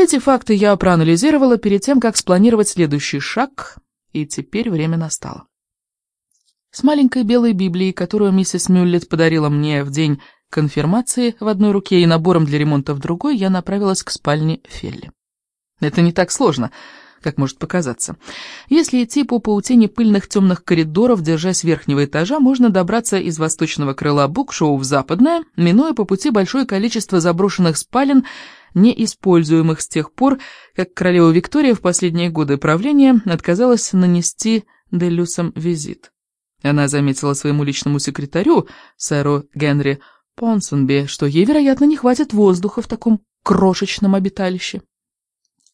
Эти факты я проанализировала перед тем, как спланировать следующий шаг, и теперь время настало. С маленькой белой Библией, которую миссис Мюллет подарила мне в день конфирмации в одной руке и набором для ремонта в другой, я направилась к спальне Фелли. Это не так сложно, как может показаться. Если идти по паутине пыльных темных коридоров, держась верхнего этажа, можно добраться из восточного крыла букшоу в западное, минуя по пути большое количество заброшенных спален, неиспользуемых с тех пор, как королева Виктория в последние годы правления отказалась нанести Делюсам визит. Она заметила своему личному секретарю, сэру Генри Понсонби, что ей, вероятно, не хватит воздуха в таком крошечном обиталище.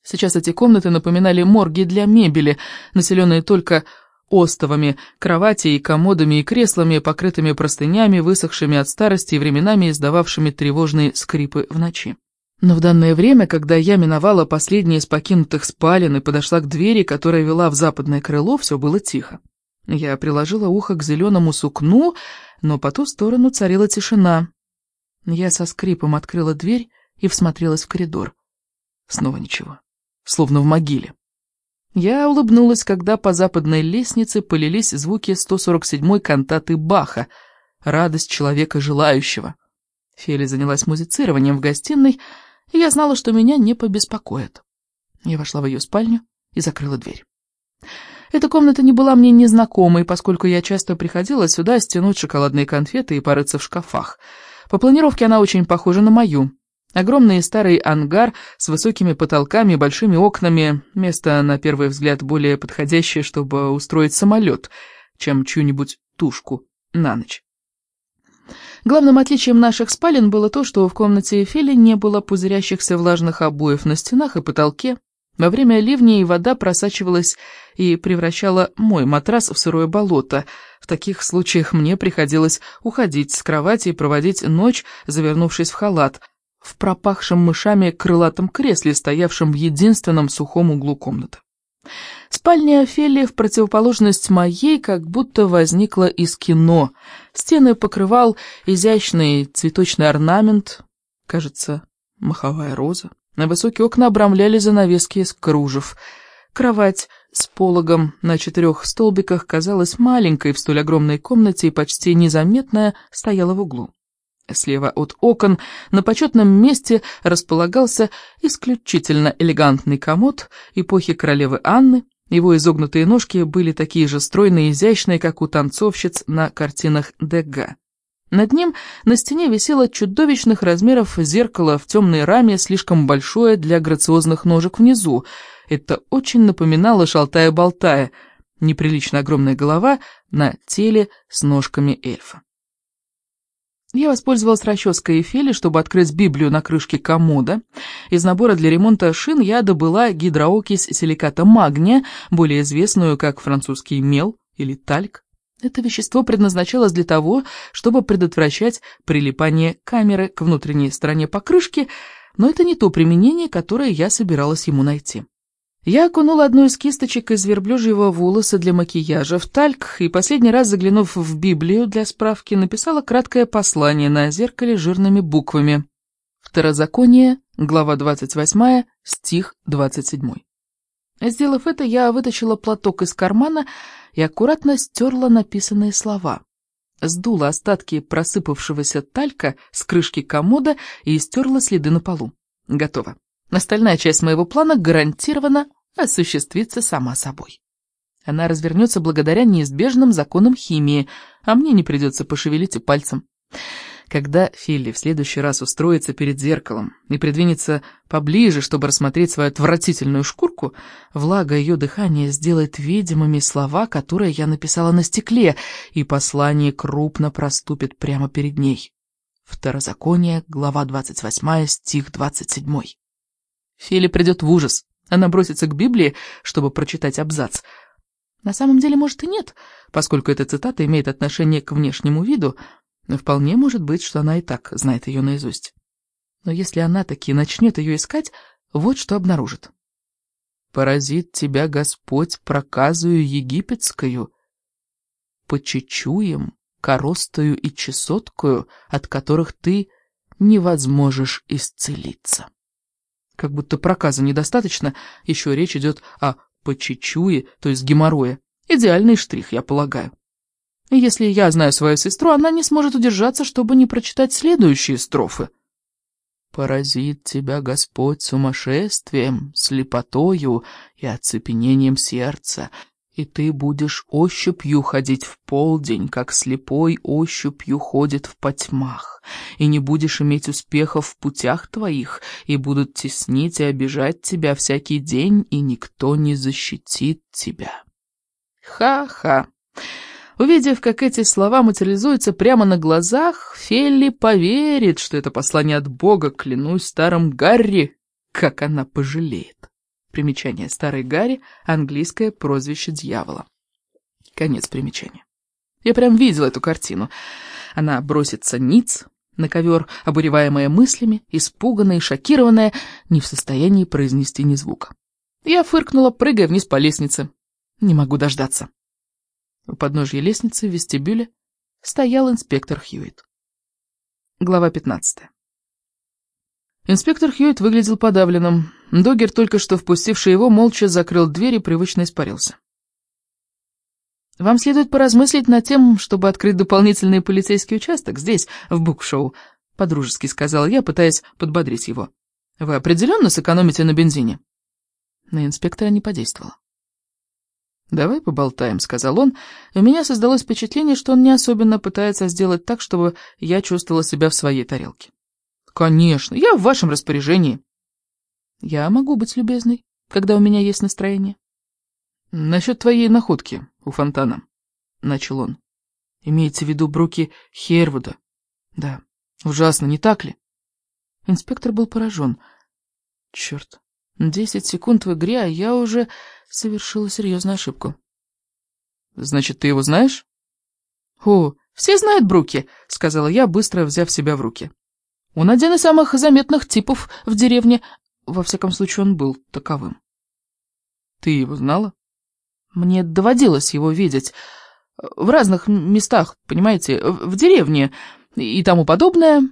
Сейчас эти комнаты напоминали морги для мебели, населенные только остовами, кроватей, комодами и креслами, покрытыми простынями, высохшими от старости и временами издававшими тревожные скрипы в ночи. Но в данное время, когда я миновала последние из покинутых спален и подошла к двери, которая вела в западное крыло, все было тихо. Я приложила ухо к зеленому сукну, но по ту сторону царила тишина. Я со скрипом открыла дверь и всмотрелась в коридор. Снова ничего, словно в могиле. Я улыбнулась, когда по западной лестнице полились звуки 147-й кантаты Баха «Радость человека желающего». Фели занялась музицированием в гостиной, и я знала, что меня не побеспокоит. Я вошла в ее спальню и закрыла дверь. Эта комната не была мне незнакомой, поскольку я часто приходила сюда стянуть шоколадные конфеты и порыться в шкафах. По планировке она очень похожа на мою. Огромный старый ангар с высокими потолками и большими окнами, место, на первый взгляд, более подходящее, чтобы устроить самолет, чем чью-нибудь тушку на ночь. Главным отличием наших спален было то, что в комнате Эфели не было пузырящихся влажных обоев на стенах и потолке, во время ливней вода просачивалась и превращала мой матрас в сырое болото. В таких случаях мне приходилось уходить с кровати и проводить ночь, завернувшись в халат, в пропахшем мышами крылатом кресле, стоявшем в единственном сухом углу комнаты. Спальня Офелии, в противоположность моей, как будто возникла из кино. Стены покрывал изящный цветочный орнамент, кажется, маховая роза. На высокие окна обрамляли занавески из кружев. Кровать с пологом на четырех столбиках казалась маленькой в столь огромной комнате и почти незаметная стояла в углу. Слева от окон на почетном месте располагался исключительно элегантный комод эпохи королевы Анны. Его изогнутые ножки были такие же стройные и изящные, как у танцовщиц на картинах Дега. Над ним на стене висело чудовищных размеров зеркало в темной раме, слишком большое для грациозных ножек внизу. Это очень напоминало шалтая-болтая, неприлично огромная голова на теле с ножками эльфа. Я воспользовалась расческой Эфели, чтобы открыть Библию на крышке комода. Из набора для ремонта шин я добыла гидроокись силиката магния, более известную как французский мел или тальк. Это вещество предназначалось для того, чтобы предотвращать прилипание камеры к внутренней стороне покрышки, но это не то применение, которое я собиралась ему найти. Я окунула одну из кисточек из верблюжьего волоса для макияжа в тальк и, последний раз заглянув в Библию для справки, написала краткое послание на зеркале жирными буквами. Второзаконие, глава 28, стих 27. Сделав это, я вытащила платок из кармана и аккуратно стерла написанные слова. Сдула остатки просыпавшегося талька с крышки комода и стерла следы на полу. Готово. Остальная часть моего плана гарантированно осуществится сама собой. Она развернется благодаря неизбежным законам химии, а мне не придется пошевелить и пальцем. Когда Филли в следующий раз устроится перед зеркалом и придвинется поближе, чтобы рассмотреть свою отвратительную шкурку, влага ее дыхания сделает видимыми слова, которые я написала на стекле, и послание крупно проступит прямо перед ней. Второзаконие, глава 28, стих 27. Филли придет в ужас. Она бросится к Библии, чтобы прочитать абзац. На самом деле, может, и нет, поскольку эта цитата имеет отношение к внешнему виду, но вполне может быть, что она и так знает ее наизусть. Но если она таки начнет ее искать, вот что обнаружит. «Поразит тебя Господь проказую египетскую, почечуем, коростою и чесоткою, от которых ты не возможешь исцелиться». Как будто проказа недостаточно, еще речь идет о почечуе, то есть геморрое. Идеальный штрих, я полагаю. Если я знаю свою сестру, она не сможет удержаться, чтобы не прочитать следующие строфы. «Поразит тебя Господь сумасшествием, слепотою и оцепенением сердца, и ты будешь ощупью ходить в полдень, как слепой ощупью ходит в потьмах, и не будешь иметь успехов в путях твоих, и будут теснить и обижать тебя всякий день, и никто не защитит тебя». Ха-ха. Увидев, как эти слова материализуются прямо на глазах, Фелли поверит, что это послание от Бога, клянусь старым Гарри, как она пожалеет. Примечание «Старый Гарри» — английское прозвище дьявола. Конец примечания. Я прям видел эту картину. Она бросится ниц на ковер, обуреваемая мыслями, испуганная и шокированная, не в состоянии произнести ни звука. Я фыркнула, прыгая вниз по лестнице. Не могу дождаться. У подножья лестницы в вестибюле стоял инспектор Хьюит. Глава 15. Инспектор Хьюит выглядел подавленным. Догер, только что впустивший его, молча закрыл дверь и привычно испарился. «Вам следует поразмыслить над тем, чтобы открыть дополнительный полицейский участок здесь, в Букшоу», — подружески сказал я, пытаясь подбодрить его. «Вы определенно сэкономите на бензине?» На инспектора не подействовало. «Давай поболтаем», — сказал он. У меня создалось впечатление, что он не особенно пытается сделать так, чтобы я чувствовала себя в своей тарелке. «Конечно, я в вашем распоряжении». «Я могу быть любезной, когда у меня есть настроение». «Насчет твоей находки у фонтана», — начал он. «Имеется в виду Бруки Хервуда». «Да, ужасно, не так ли?» Инспектор был поражен. «Черт, десять секунд в игре, а я уже совершила серьезную ошибку». «Значит, ты его знаешь?» «О, все знают Бруки», — сказала я, быстро взяв себя в руки. «Он один из самых заметных типов в деревне. Во всяком случае, он был таковым». «Ты его знала?» «Мне доводилось его видеть. В разных местах, понимаете, в деревне и тому подобное».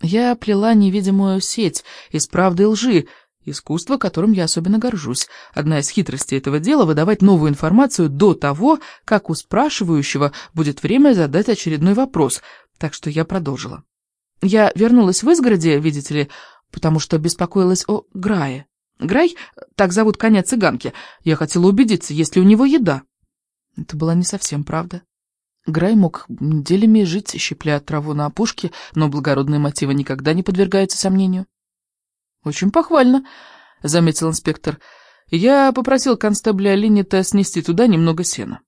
Я плела невидимую сеть из правды и лжи, Искусство, которым я особенно горжусь. Одна из хитростей этого дела — выдавать новую информацию до того, как у спрашивающего будет время задать очередной вопрос, так что я продолжила. Я вернулась в изгороде, видите ли, потому что беспокоилась о Грае. Грай, так зовут коня цыганки. Я хотела убедиться, есть ли у него еда. Это была не совсем правда. Грай мог неделями жить, щепляя траву на опушке, но благородные мотивы никогда не подвергаются сомнению. «Очень похвально», — заметил инспектор. «Я попросил констебля Линнета снести туда немного сена».